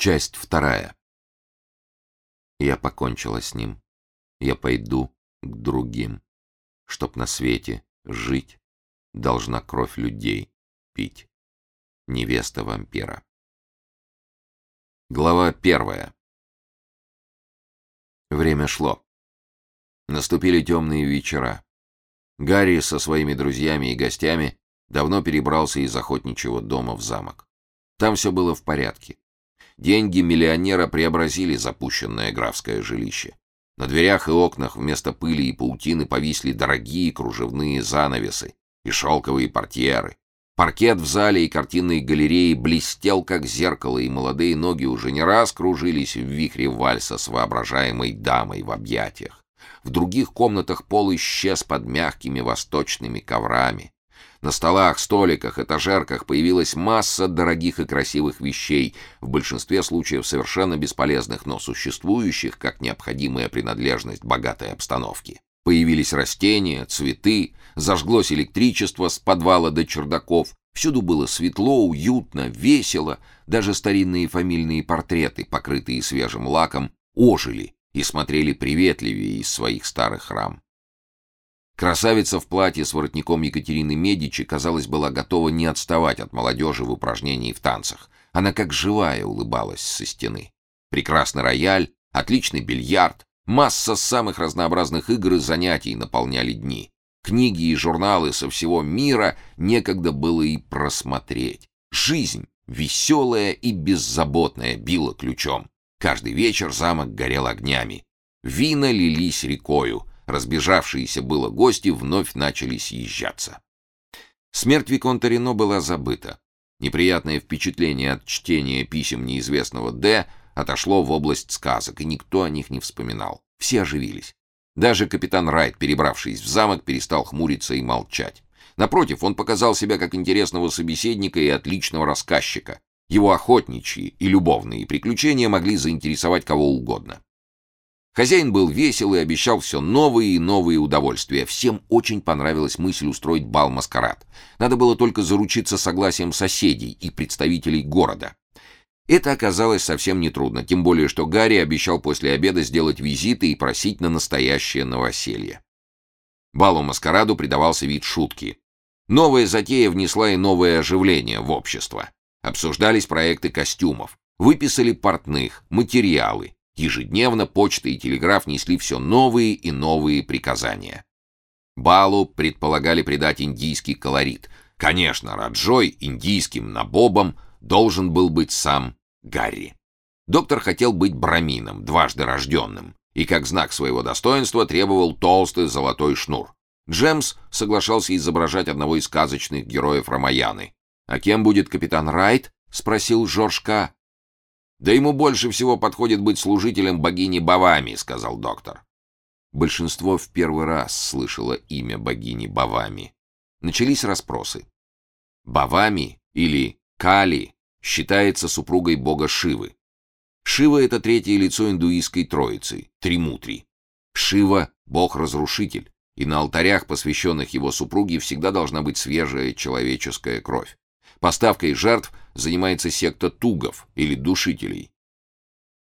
Часть вторая. Я покончила с ним. Я пойду к другим. Чтоб на свете жить, должна кровь людей пить. Невеста вампира. Глава первая. Время шло. Наступили темные вечера. Гарри со своими друзьями и гостями давно перебрался из охотничьего дома в замок. Там все было в порядке. Деньги миллионера преобразили запущенное графское жилище. На дверях и окнах вместо пыли и паутины повисли дорогие кружевные занавесы и шелковые портьеры. Паркет в зале и картинной галереи блестел, как зеркало, и молодые ноги уже не раз кружились в вихре вальса с воображаемой дамой в объятиях. В других комнатах пол исчез под мягкими восточными коврами. На столах, столиках, этажерках появилась масса дорогих и красивых вещей, в большинстве случаев совершенно бесполезных, но существующих как необходимая принадлежность богатой обстановки. Появились растения, цветы, зажглось электричество с подвала до чердаков. Всюду было светло, уютно, весело. Даже старинные фамильные портреты, покрытые свежим лаком, ожили и смотрели приветливее из своих старых рам. Красавица в платье с воротником Екатерины Медичи, казалось, была готова не отставать от молодежи в упражнении в танцах. Она как живая улыбалась со стены. Прекрасный рояль, отличный бильярд, масса самых разнообразных игр и занятий наполняли дни. Книги и журналы со всего мира некогда было и просмотреть. Жизнь, веселая и беззаботная, била ключом. Каждый вечер замок горел огнями. Вина лились рекою — Разбежавшиеся было гости вновь начали съезжаться. Смерть Виконта Рено была забыта. Неприятное впечатление от чтения писем неизвестного Д отошло в область сказок, и никто о них не вспоминал. Все оживились. Даже капитан Райт, перебравшись в замок, перестал хмуриться и молчать. Напротив, он показал себя как интересного собеседника и отличного рассказчика. Его охотничьи и любовные приключения могли заинтересовать кого угодно. Хозяин был весел и обещал все новые и новые удовольствия. Всем очень понравилась мысль устроить бал-маскарад. Надо было только заручиться согласием соседей и представителей города. Это оказалось совсем нетрудно, тем более, что Гарри обещал после обеда сделать визиты и просить на настоящее новоселье. Балу-маскараду придавался вид шутки. Новая затея внесла и новое оживление в общество. Обсуждались проекты костюмов, выписали портных, материалы, Ежедневно почта и телеграф несли все новые и новые приказания. Балу предполагали придать индийский колорит. Конечно, Раджой индийским набобом должен был быть сам Гарри. Доктор хотел быть брамином, дважды рожденным, и как знак своего достоинства требовал толстый золотой шнур. Джемс соглашался изображать одного из сказочных героев Рамаяны. «А кем будет капитан Райт?» — спросил Жоржка. Да ему больше всего подходит быть служителем богини Бавами, сказал доктор. Большинство в первый раз слышало имя богини Бавами. Начались расспросы. Бавами или Кали считается супругой бога Шивы. Шива — это третье лицо индуистской троицы, Тримутри. Шива — бог-разрушитель, и на алтарях, посвященных его супруге, всегда должна быть свежая человеческая кровь. Поставкой жертв занимается секта тугов или душителей.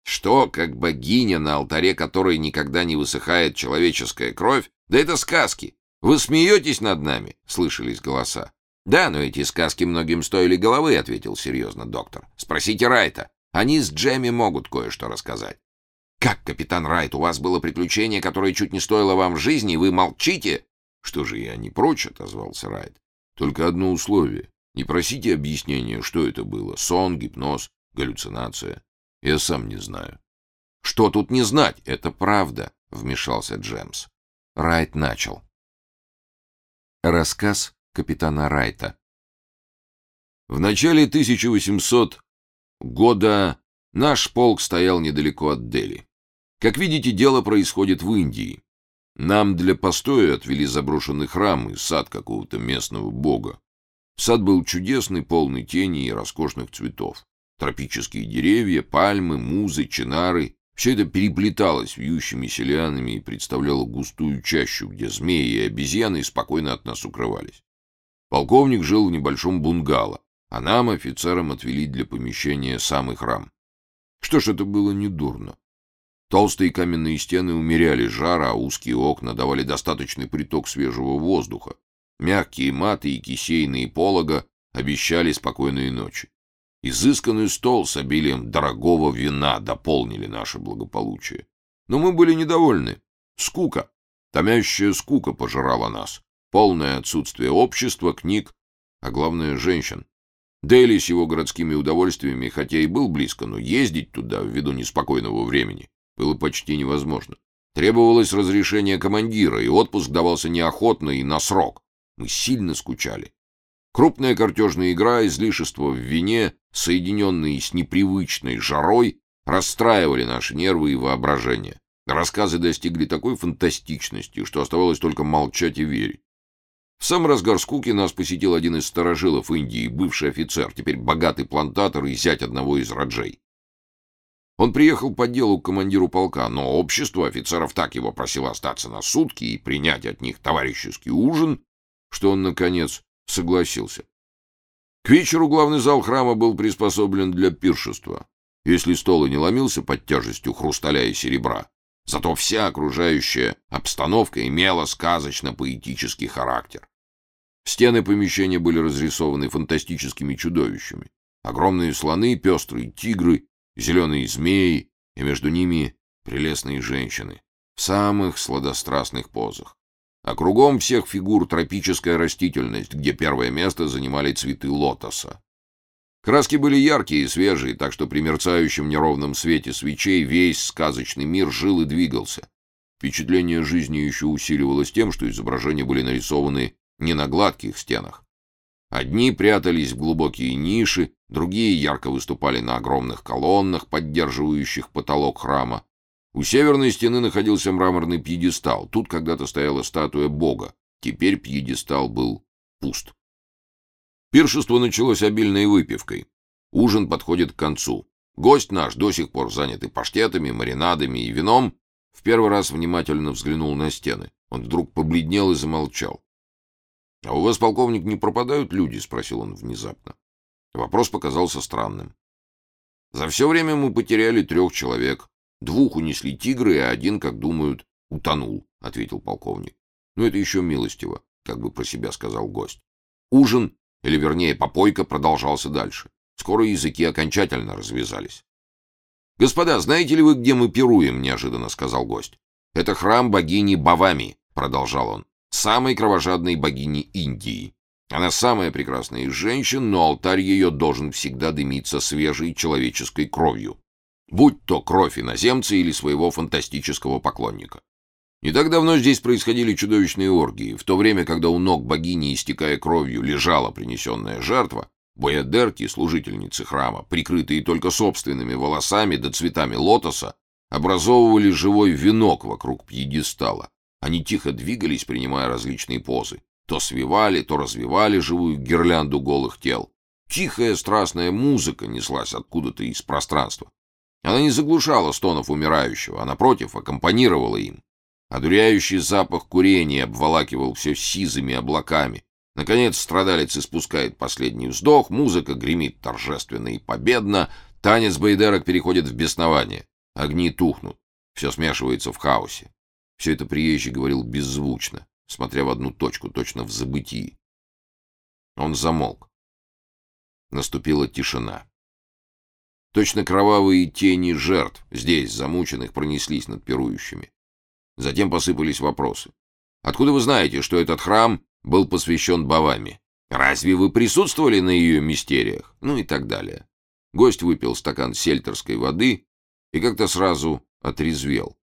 Что, как богиня, на алтаре которой никогда не высыхает человеческая кровь? Да это сказки. Вы смеетесь над нами? Слышались голоса. Да, но эти сказки многим стоили головы, ответил серьезно доктор. Спросите Райта. Они с Джемми могут кое-что рассказать. Как, капитан Райт, у вас было приключение, которое чуть не стоило вам жизни, и вы молчите? Что же я не прочь, отозвался Райт. Только одно условие. Не просите объяснения, что это было. Сон, гипноз, галлюцинация. Я сам не знаю. Что тут не знать? Это правда, вмешался Джемс. Райт начал. Рассказ капитана Райта. В начале 1800 года наш полк стоял недалеко от Дели. Как видите, дело происходит в Индии. Нам для постоя отвели заброшенный храм и сад какого-то местного бога. Сад был чудесный, полный тени и роскошных цветов. Тропические деревья, пальмы, музы, чинары — все это переплеталось вьющимися лианами и представляло густую чащу, где змеи и обезьяны спокойно от нас укрывались. Полковник жил в небольшом бунгало, а нам, офицерам, отвели для помещения самый храм. Что ж, это было недурно. Толстые каменные стены умеряли жар, а узкие окна давали достаточный приток свежего воздуха. Мягкие маты и кисейные полога обещали спокойные ночи. Изысканный стол с обилием дорогого вина дополнили наше благополучие. Но мы были недовольны. Скука, томящая скука пожирала нас. Полное отсутствие общества, книг, а главное — женщин. Дели с его городскими удовольствиями, хотя и был близко, но ездить туда ввиду неспокойного времени было почти невозможно. Требовалось разрешение командира, и отпуск давался неохотно и на срок. Мы сильно скучали. Крупная картежная игра, излишества в вине, соединенные с непривычной жарой, расстраивали наши нервы и воображение. Рассказы достигли такой фантастичности, что оставалось только молчать и верить. В сам разгар скуки нас посетил один из старожилов Индии, бывший офицер, теперь богатый плантатор и зять одного из раджей. Он приехал по делу к командиру полка, но общество офицеров так его просило остаться на сутки и принять от них товарищеский ужин, что он, наконец, согласился. К вечеру главный зал храма был приспособлен для пиршества. Если стол и не ломился под тяжестью хрусталя и серебра, зато вся окружающая обстановка имела сказочно-поэтический характер. Стены помещения были разрисованы фантастическими чудовищами. Огромные слоны, пестрые тигры, зеленые змеи, и между ними прелестные женщины в самых сладострастных позах. А кругом всех фигур тропическая растительность, где первое место занимали цветы лотоса. Краски были яркие и свежие, так что при мерцающем неровном свете свечей весь сказочный мир жил и двигался. Впечатление жизни еще усиливалось тем, что изображения были нарисованы не на гладких стенах. Одни прятались в глубокие ниши, другие ярко выступали на огромных колоннах, поддерживающих потолок храма. У северной стены находился мраморный пьедестал. Тут когда-то стояла статуя бога. Теперь пьедестал был пуст. Пиршество началось обильной выпивкой. Ужин подходит к концу. Гость наш, до сих пор занятый паштетами, маринадами и вином, в первый раз внимательно взглянул на стены. Он вдруг побледнел и замолчал. — А у вас, полковник, не пропадают люди? — спросил он внезапно. Вопрос показался странным. — За все время мы потеряли трех человек. Двух унесли тигры, а один, как думают, утонул, — ответил полковник. — Ну, это еще милостиво, — как бы про себя сказал гость. Ужин или, вернее, попойка продолжался дальше. Скоро языки окончательно развязались. «Господа, знаете ли вы, где мы пируем?» — неожиданно сказал гость. «Это храм богини Бавами», — продолжал он, — «самой кровожадной богини Индии. Она самая прекрасная из женщин, но алтарь ее должен всегда дымиться свежей человеческой кровью, будь то кровь иноземца или своего фантастического поклонника. Не так давно здесь происходили чудовищные оргии. В то время, когда у ног богини, истекая кровью, лежала принесенная жертва, боядерки, служительницы храма, прикрытые только собственными волосами да цветами лотоса, образовывали живой венок вокруг пьедестала. Они тихо двигались, принимая различные позы. То свивали, то развивали живую гирлянду голых тел. Тихая страстная музыка неслась откуда-то из пространства. Она не заглушала стонов умирающего, а, напротив, аккомпанировала им. Одуряющий запах курения обволакивал все сизыми облаками. Наконец страдалец испускает последний вздох, музыка гремит торжественно и победно, танец байдерок переходит в беснование. Огни тухнут, все смешивается в хаосе. Все это приезжий говорил беззвучно, смотря в одну точку, точно в забытии. Он замолк. Наступила тишина. Точно кровавые тени жертв здесь, замученных, пронеслись над пирующими. Затем посыпались вопросы. «Откуда вы знаете, что этот храм был посвящен Бавами? Разве вы присутствовали на ее мистериях?» Ну и так далее. Гость выпил стакан сельтерской воды и как-то сразу отрезвел.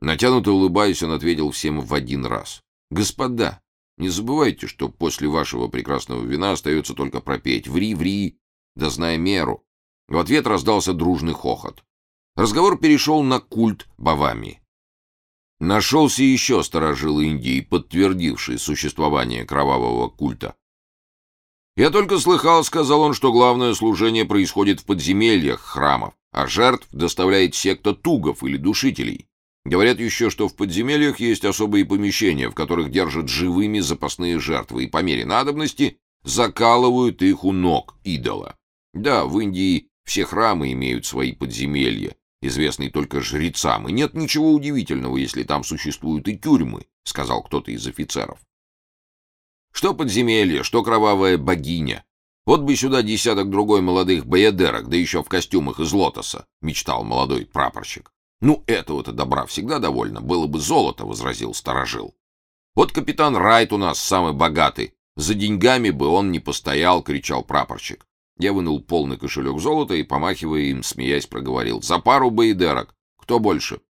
Натянуто улыбаясь, он ответил всем в один раз. «Господа, не забывайте, что после вашего прекрасного вина остается только пропеть «Ври, ври, да зная меру». В ответ раздался дружный хохот. Разговор перешел на культ Бавами. Нашелся еще сторожил Индии, подтвердивший существование кровавого культа. «Я только слыхал, — сказал он, — что главное служение происходит в подземельях храмов, а жертв доставляет секта тугов или душителей. Говорят еще, что в подземельях есть особые помещения, в которых держат живыми запасные жертвы и по мере надобности закалывают их у ног идола. Да, в Индии Все храмы имеют свои подземелья, известные только жрецам, и нет ничего удивительного, если там существуют и тюрьмы, сказал кто-то из офицеров. Что подземелье, что кровавая богиня. Вот бы сюда десяток другой молодых боядерок, да еще в костюмах из лотоса, мечтал молодой прапорщик. Ну, этого-то добра всегда довольно, было бы золото, возразил сторожил. Вот капитан Райт у нас самый богатый, за деньгами бы он не постоял, кричал прапорщик. Я вынул полный кошелек золота и, помахивая им, смеясь, проговорил. «За пару боедерок. Кто больше?»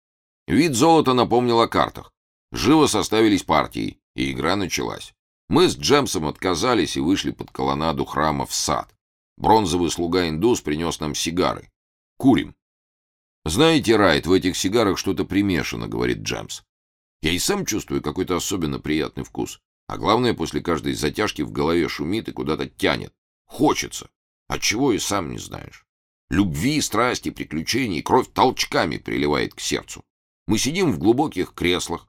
Вид золота напомнил о картах. Живо составились партии, и игра началась. Мы с Джемсом отказались и вышли под колоннаду храма в сад. Бронзовый слуга-индус принес нам сигары. Курим. «Знаете, Райт, в этих сигарах что-то примешано», — говорит Джемс. «Я и сам чувствую какой-то особенно приятный вкус. А главное, после каждой затяжки в голове шумит и куда-то тянет. Хочется. Отчего и сам не знаешь. Любви, страсти, приключений, кровь толчками приливает к сердцу. Мы сидим в глубоких креслах.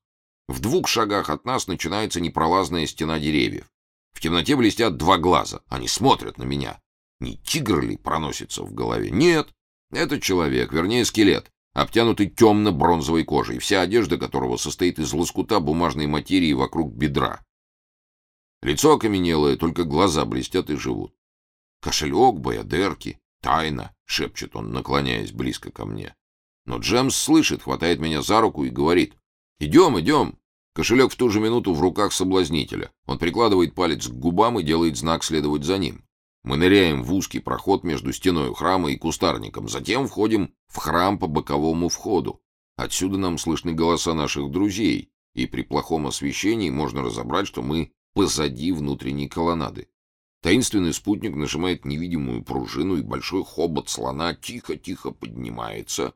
В двух шагах от нас начинается непролазная стена деревьев. В темноте блестят два глаза. Они смотрят на меня. Не тигр ли проносится в голове? Нет. Это человек, вернее скелет, обтянутый темно-бронзовой кожей, вся одежда которого состоит из лоскута бумажной материи вокруг бедра. Лицо окаменелое, только глаза блестят и живут. Кошелек, боядерки, тайна, — шепчет он, наклоняясь близко ко мне. Но Джемс слышит, хватает меня за руку и говорит. «Идем, идем!» Кошелек в ту же минуту в руках соблазнителя. Он прикладывает палец к губам и делает знак следовать за ним. Мы ныряем в узкий проход между стеной храма и кустарником. Затем входим в храм по боковому входу. Отсюда нам слышны голоса наших друзей, и при плохом освещении можно разобрать, что мы позади внутренней колоннады. Таинственный спутник нажимает невидимую пружину, и большой хобот слона тихо-тихо поднимается,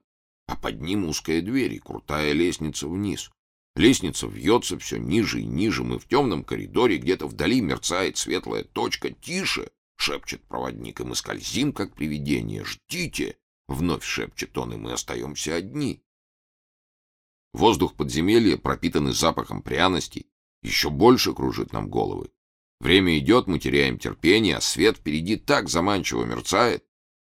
а под ним узкая дверь и крутая лестница вниз. Лестница вьется все ниже и ниже. Мы в темном коридоре, где-то вдали мерцает светлая точка. «Тише!» — шепчет проводник, и мы скользим, как привидение. «Ждите!» — вновь шепчет он, и мы остаемся одни. Воздух подземелья, пропитанный запахом пряностей, еще больше кружит нам головы. Время идет, мы теряем терпение, а свет впереди так заманчиво мерцает.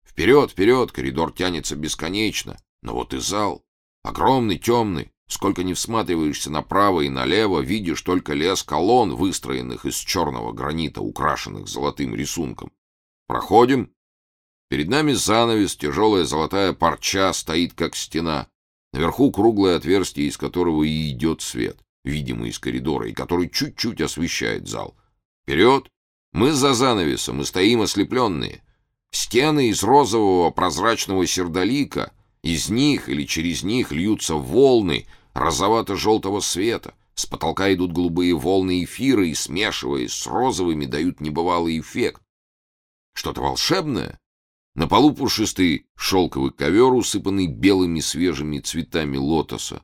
Вперед, вперед, коридор тянется бесконечно. Но вот и зал. Огромный, темный. Сколько не всматриваешься направо и налево, видишь только лес колонн, выстроенных из черного гранита, украшенных золотым рисунком. Проходим. Перед нами занавес, тяжелая золотая парча стоит, как стена. Наверху круглое отверстие, из которого и идет свет, видимый из коридора, и который чуть-чуть освещает зал. Вперед! Мы за занавесом и стоим ослепленные. Стены из розового прозрачного сердолика, из них или через них льются волны розовато-желтого света. С потолка идут голубые волны эфира и, смешиваясь с розовыми, дают небывалый эффект. Что-то волшебное? На полу пушистый шелковый ковер, усыпанный белыми свежими цветами лотоса.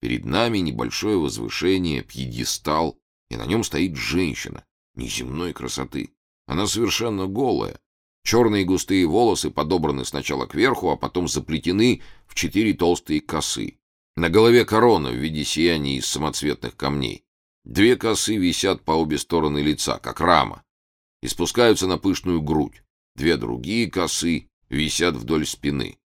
Перед нами небольшое возвышение, пьедестал, и на нем стоит женщина неземной красоты. Она совершенно голая. Черные густые волосы подобраны сначала кверху, а потом заплетены в четыре толстые косы. На голове корона в виде сияния из самоцветных камней. Две косы висят по обе стороны лица, как рама, и спускаются на пышную грудь. Две другие косы висят вдоль спины.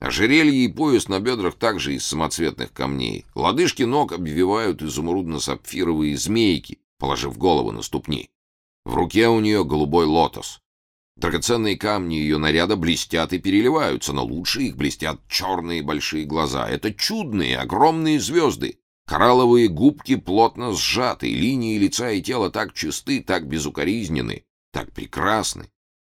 Ожерелье и пояс на бедрах также из самоцветных камней. Лодыжки ног обвивают изумрудно-сапфировые змейки, положив голову на ступни. В руке у нее голубой лотос. Драгоценные камни ее наряда блестят и переливаются, но лучше их блестят черные большие глаза. Это чудные, огромные звезды. Коралловые губки плотно сжаты, линии лица и тела так чисты, так безукоризнены, так прекрасны.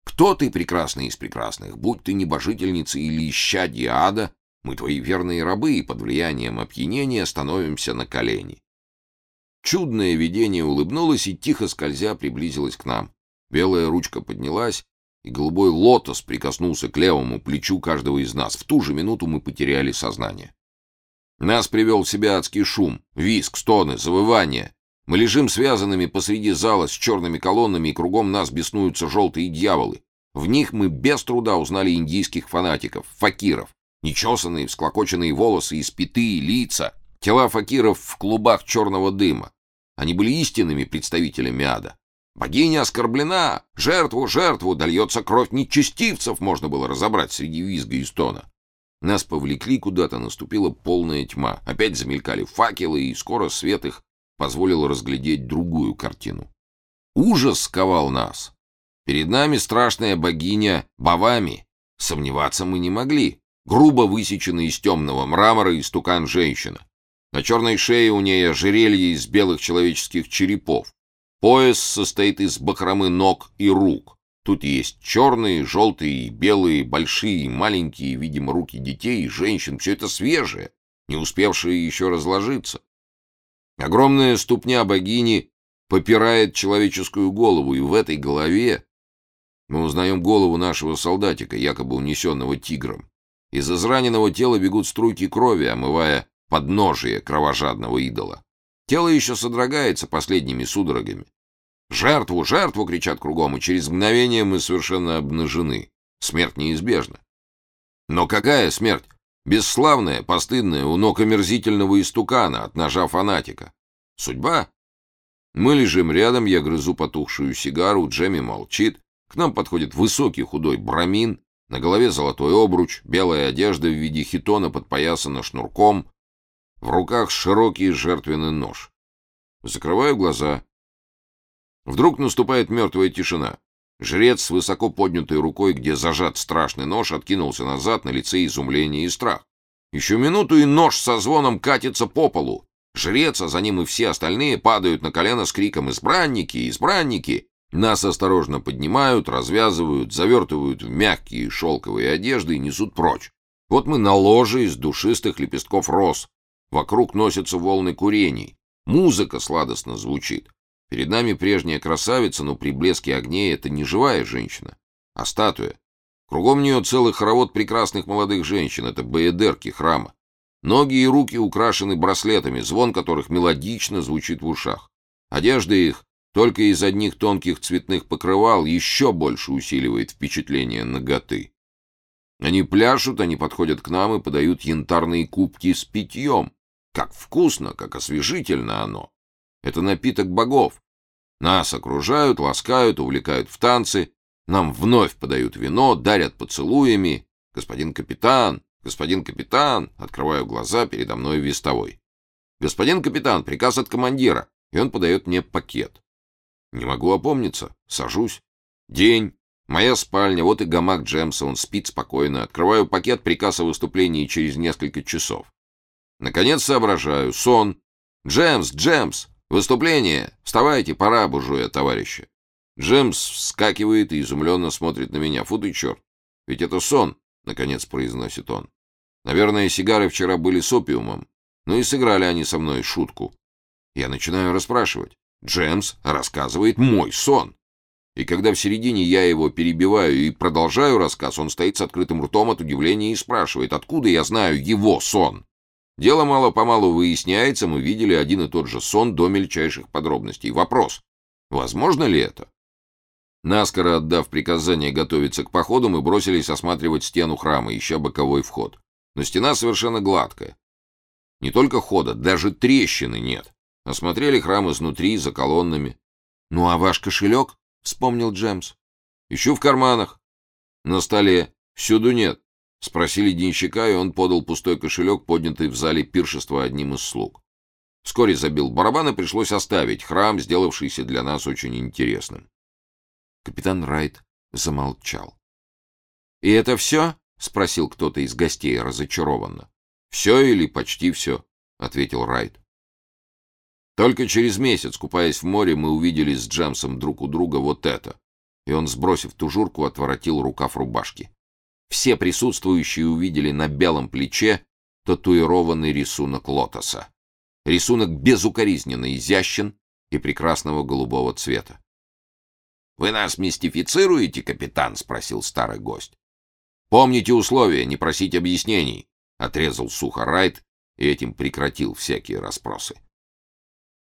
Кто ты, прекрасный из прекрасных? Будь ты небожительница или исчадье ада, мы твои верные рабы и под влиянием опьянения становимся на колени. Чудное видение улыбнулось и, тихо скользя, приблизилось к нам. Белая ручка поднялась, и голубой лотос прикоснулся к левому плечу каждого из нас. В ту же минуту мы потеряли сознание. Нас привел в себя адский шум, виск, стоны, завывания. Мы лежим связанными посреди зала с черными колоннами, и кругом нас беснуются желтые дьяволы. В них мы без труда узнали индийских фанатиков, факиров. Нечесанные, всклокоченные волосы, испитые лица, тела факиров в клубах черного дыма. Они были истинными представителями ада. Богиня оскорблена! Жертву, жертву! Дольется кровь нечестивцев!» Можно было разобрать среди визга и стона. Нас повлекли куда-то, наступила полная тьма. Опять замелькали факелы, и скоро свет их позволил разглядеть другую картину. Ужас сковал нас. Перед нами страшная богиня Бавами. Сомневаться мы не могли. Грубо высеченный из темного мрамора истукан женщина. На черной шее у ней ожерелье из белых человеческих черепов. Пояс состоит из бахромы ног и рук. Тут есть черные, желтые, белые, большие, маленькие, видимо, руки детей и женщин. Все это свежее, не успевшее еще разложиться. Огромная ступня богини попирает человеческую голову, и в этой голове мы узнаем голову нашего солдатика, якобы унесенного тигром. Из израненного тела бегут струйки крови, омывая подножие кровожадного идола. Тело еще содрогается последними судорогами. «Жертву! Жертву!» — кричат кругом, и через мгновение мы совершенно обнажены. Смерть неизбежна. Но какая смерть? Бесславная, постыдная, у ног омерзительного истукана от ножа фанатика. Судьба? Мы лежим рядом, я грызу потухшую сигару, Джемми молчит. К нам подходит высокий худой брамин, на голове золотой обруч, белая одежда в виде хитона подпоясана шнурком, в руках широкий жертвенный нож. Закрываю глаза. Вдруг наступает мертвая тишина. Жрец с высоко поднятой рукой, где зажат страшный нож, откинулся назад, на лице изумление и страх. Еще минуту, и нож со звоном катится по полу. Жрец, а за ним и все остальные падают на колено с криком «Избранники! Избранники!». Нас осторожно поднимают, развязывают, завертывают в мягкие шелковые одежды и несут прочь. Вот мы на ложе из душистых лепестков роз. Вокруг носятся волны курений. Музыка сладостно звучит. Перед нами прежняя красавица, но при блеске огней это не живая женщина, а статуя. Кругом нее целый хоровод прекрасных молодых женщин, это баедерки храма. Ноги и руки украшены браслетами, звон которых мелодично звучит в ушах. Одежда их только из одних тонких цветных покрывал еще больше усиливает впечатление ноготы. Они пляшут, они подходят к нам и подают янтарные кубки с питьем. Как вкусно, как освежительно оно. Это напиток богов. Нас окружают, ласкают, увлекают в танцы. Нам вновь подают вино, дарят поцелуями. Господин капитан, господин капитан, открываю глаза, передо мной вестовой. Господин капитан, приказ от командира, и он подает мне пакет. Не могу опомниться, сажусь. День, моя спальня, вот и гамак Джемса, он спит спокойно. Открываю пакет, приказ о выступлении через несколько часов. Наконец соображаю, сон. Джемс, Джемс, «Выступление! Вставайте, пора, буржуя, товарищи!» Джемс вскакивает и изумленно смотрит на меня. «Фу ты, черт! Ведь это сон!» — наконец произносит он. «Наверное, сигары вчера были с опиумом. Ну и сыграли они со мной шутку. Я начинаю расспрашивать. Джемс рассказывает мой сон. И когда в середине я его перебиваю и продолжаю рассказ, он стоит с открытым ртом от удивления и спрашивает, откуда я знаю его сон. Дело мало-помалу выясняется, мы видели один и тот же сон до мельчайших подробностей. Вопрос, возможно ли это? Наскоро отдав приказание готовиться к походу, мы бросились осматривать стену храма, ища боковой вход. Но стена совершенно гладкая. Не только хода, даже трещины нет. Осмотрели храм изнутри, за колоннами. «Ну а ваш кошелек?» — вспомнил Джемс. «Ищу в карманах. На столе. Всюду нет. Спросили денщика, и он подал пустой кошелек, поднятый в зале пиршества одним из слуг. Вскоре забил барабан, и пришлось оставить храм, сделавшийся для нас очень интересным. Капитан Райт замолчал. «И это все?» — спросил кто-то из гостей разочарованно. «Все или почти все», — ответил Райт. Только через месяц, купаясь в море, мы увидели с Джемсом друг у друга вот это. И он, сбросив тужурку, отворотил рукав рубашки. Все присутствующие увидели на белом плече татуированный рисунок лотоса. Рисунок безукоризненно изящен и прекрасного голубого цвета. «Вы нас мистифицируете, капитан?» — спросил старый гость. «Помните условия, не просить объяснений», — отрезал сухо Райт и этим прекратил всякие расспросы.